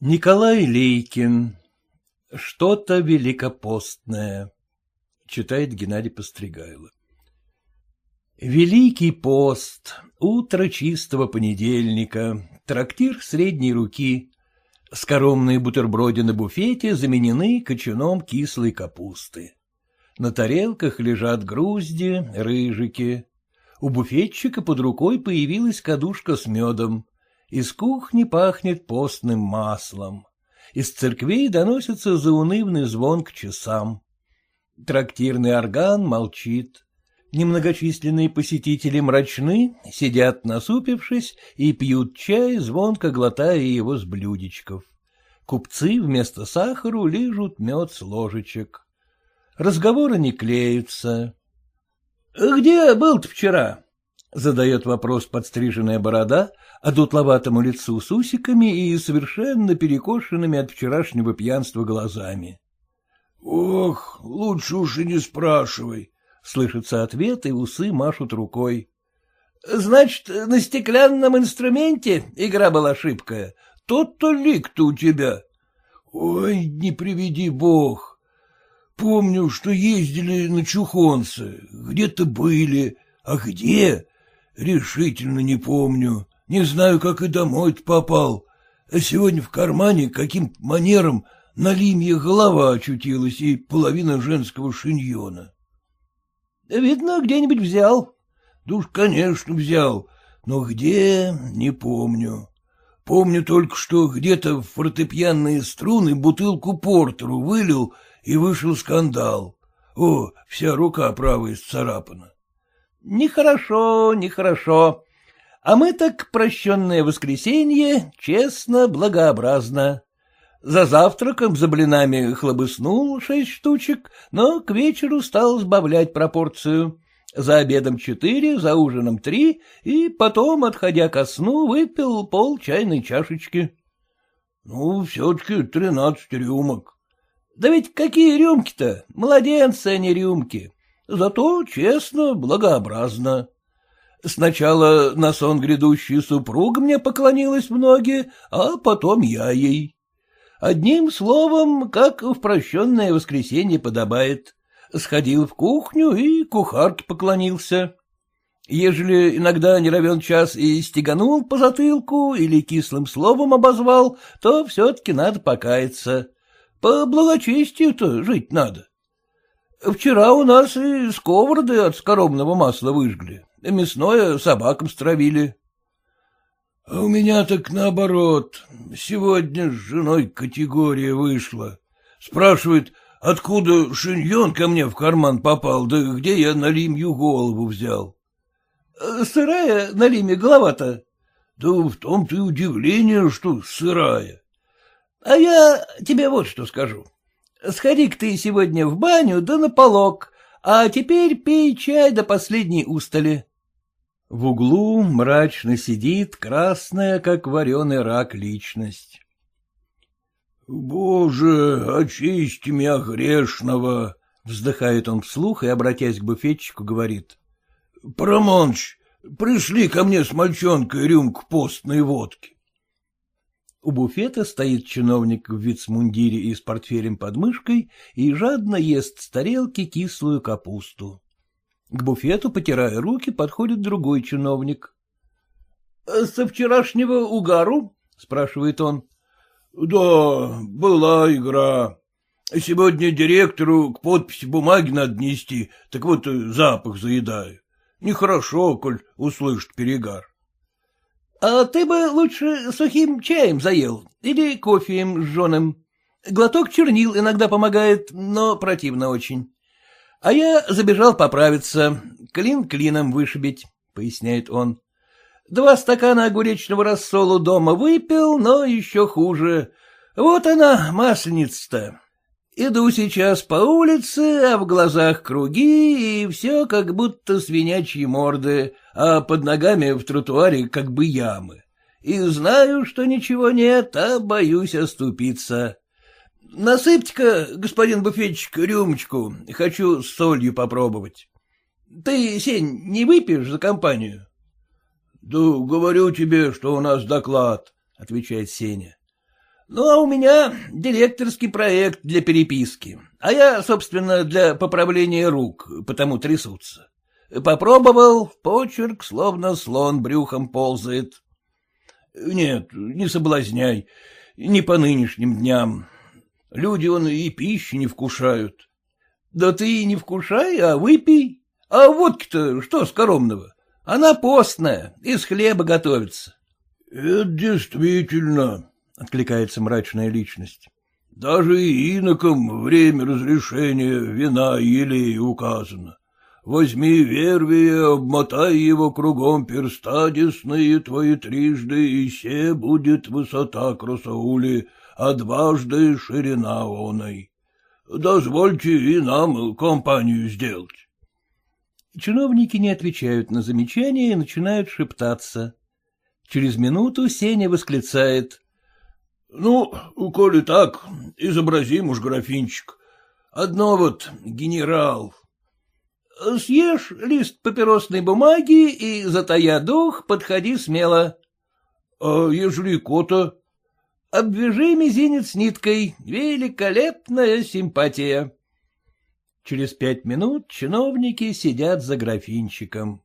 Николай Лейкин. Что-то великопостное. Читает Геннадий Постригайло. Великий пост. Утро чистого понедельника. Трактир средней руки. Скоромные бутерброды на буфете заменены кочаном кислой капусты. На тарелках лежат грузди, рыжики. У буфетчика под рукой появилась кадушка с медом. Из кухни пахнет постным маслом. Из церквей доносится заунывный звон к часам. Трактирный орган молчит. Немногочисленные посетители мрачны, сидят насупившись и пьют чай, звонко глотая его с блюдечков. Купцы вместо сахару лижут мед с ложечек. Разговоры не клеются. — Где был ты вчера? — задает вопрос подстриженная борода, а дутловатому лицу с усиками и совершенно перекошенными от вчерашнего пьянства глазами. — Ох, лучше уж и не спрашивай, — слышится ответ, и усы машут рукой. — Значит, на стеклянном инструменте игра была шибкая. Тот-то лик-то у тебя. — Ой, не приведи бог. Помню, что ездили на Чухонце, где-то были, а где Решительно не помню. Не знаю, как и домой попал. А сегодня в кармане каким манером на лимье голова очутилась и половина женского шиньона. — Видно, где-нибудь взял. — Да уж, конечно, взял, но где — не помню. Помню только, что где-то в фортепианные струны бутылку портеру вылил, и вышел скандал. О, вся рука правая исцарапана. Нехорошо, нехорошо. А мы так прощенное воскресенье, честно, благообразно. За завтраком, за блинами хлобыснул шесть штучек, но к вечеру стал сбавлять пропорцию. За обедом четыре, за ужином три, и потом, отходя ко сну, выпил пол чайной чашечки. — Ну, все-таки тринадцать рюмок. — Да ведь какие рюмки-то? Младенцы, а не рюмки. Зато честно, благообразно. Сначала на сон грядущий супруг мне поклонилась в ноги, а потом я ей. Одним словом, как в прощенное воскресенье подобает. Сходил в кухню и кухарке поклонился. Ежели иногда не равен час и стеганул по затылку или кислым словом обозвал, то все-таки надо покаяться. По благочестию-то жить надо. Вчера у нас и сковороды от скоромного масла выжгли, мясное собакам стравили. — А у меня так наоборот. Сегодня с женой категория вышла. Спрашивает, откуда шиньон ко мне в карман попал, да где я на лимью голову взял. — Сырая на лиме голова-то? — Да в том-то и удивление, что сырая. — А я тебе вот что скажу. — Сходи-ка ты сегодня в баню да на полок, а теперь пей чай до последней устали. В углу мрачно сидит красная, как вареный рак, личность. — Боже, очисти меня грешного! — вздыхает он вслух и, обратясь к буфетчику, говорит. — Промонч, пришли ко мне с мальчонкой рюмку постной водки. У буфета стоит чиновник в вицмундире и с портфелем под мышкой и жадно ест с тарелки кислую капусту. К буфету, потирая руки, подходит другой чиновник. — Со вчерашнего угару? — спрашивает он. — Да, была игра. Сегодня директору к подписи бумаги надо нести, так вот запах заедаю. Нехорошо, коль услышит перегар. — А ты бы лучше сухим чаем заел или кофеем жженым. Глоток чернил иногда помогает, но противно очень. А я забежал поправиться, клин клином вышибить, — поясняет он. Два стакана огуречного рассолу дома выпил, но еще хуже. Вот она, масленица-то. Иду сейчас по улице, а в глазах круги, и все как будто свинячьи морды, а под ногами в тротуаре как бы ямы. И знаю, что ничего нет, а боюсь оступиться. Насыпьте-ка, господин буфетчик, рюмочку, хочу с солью попробовать. Ты, Сень, не выпьешь за компанию? — Да говорю тебе, что у нас доклад, — отвечает Сеня. Ну, а у меня директорский проект для переписки, а я, собственно, для поправления рук, потому трясутся. Попробовал, почерк словно слон брюхом ползает. Нет, не соблазняй, не по нынешним дням. Люди, он и пищи не вкушают. Да ты не вкушай, а выпей. А водки-то что скоромного? Она постная, из хлеба готовится. — Это действительно, — откликается мрачная личность. — Даже и инокам время разрешения вина елей указано. Возьми вервия, обмотай его кругом перста десные твои трижды, и се будет высота красаули, а дважды ширина оной. Дозвольте и нам компанию сделать. Чиновники не отвечают на замечания и начинают шептаться. Через минуту Сеня восклицает. — Ну, коли так, изобразим уж графинчик. Одно вот генерал. — Съешь лист папиросной бумаги и, затая дух, подходи смело. — А ежели кота? — Обвяжи мизинец ниткой. Великолепная симпатия. Через пять минут чиновники сидят за графинчиком.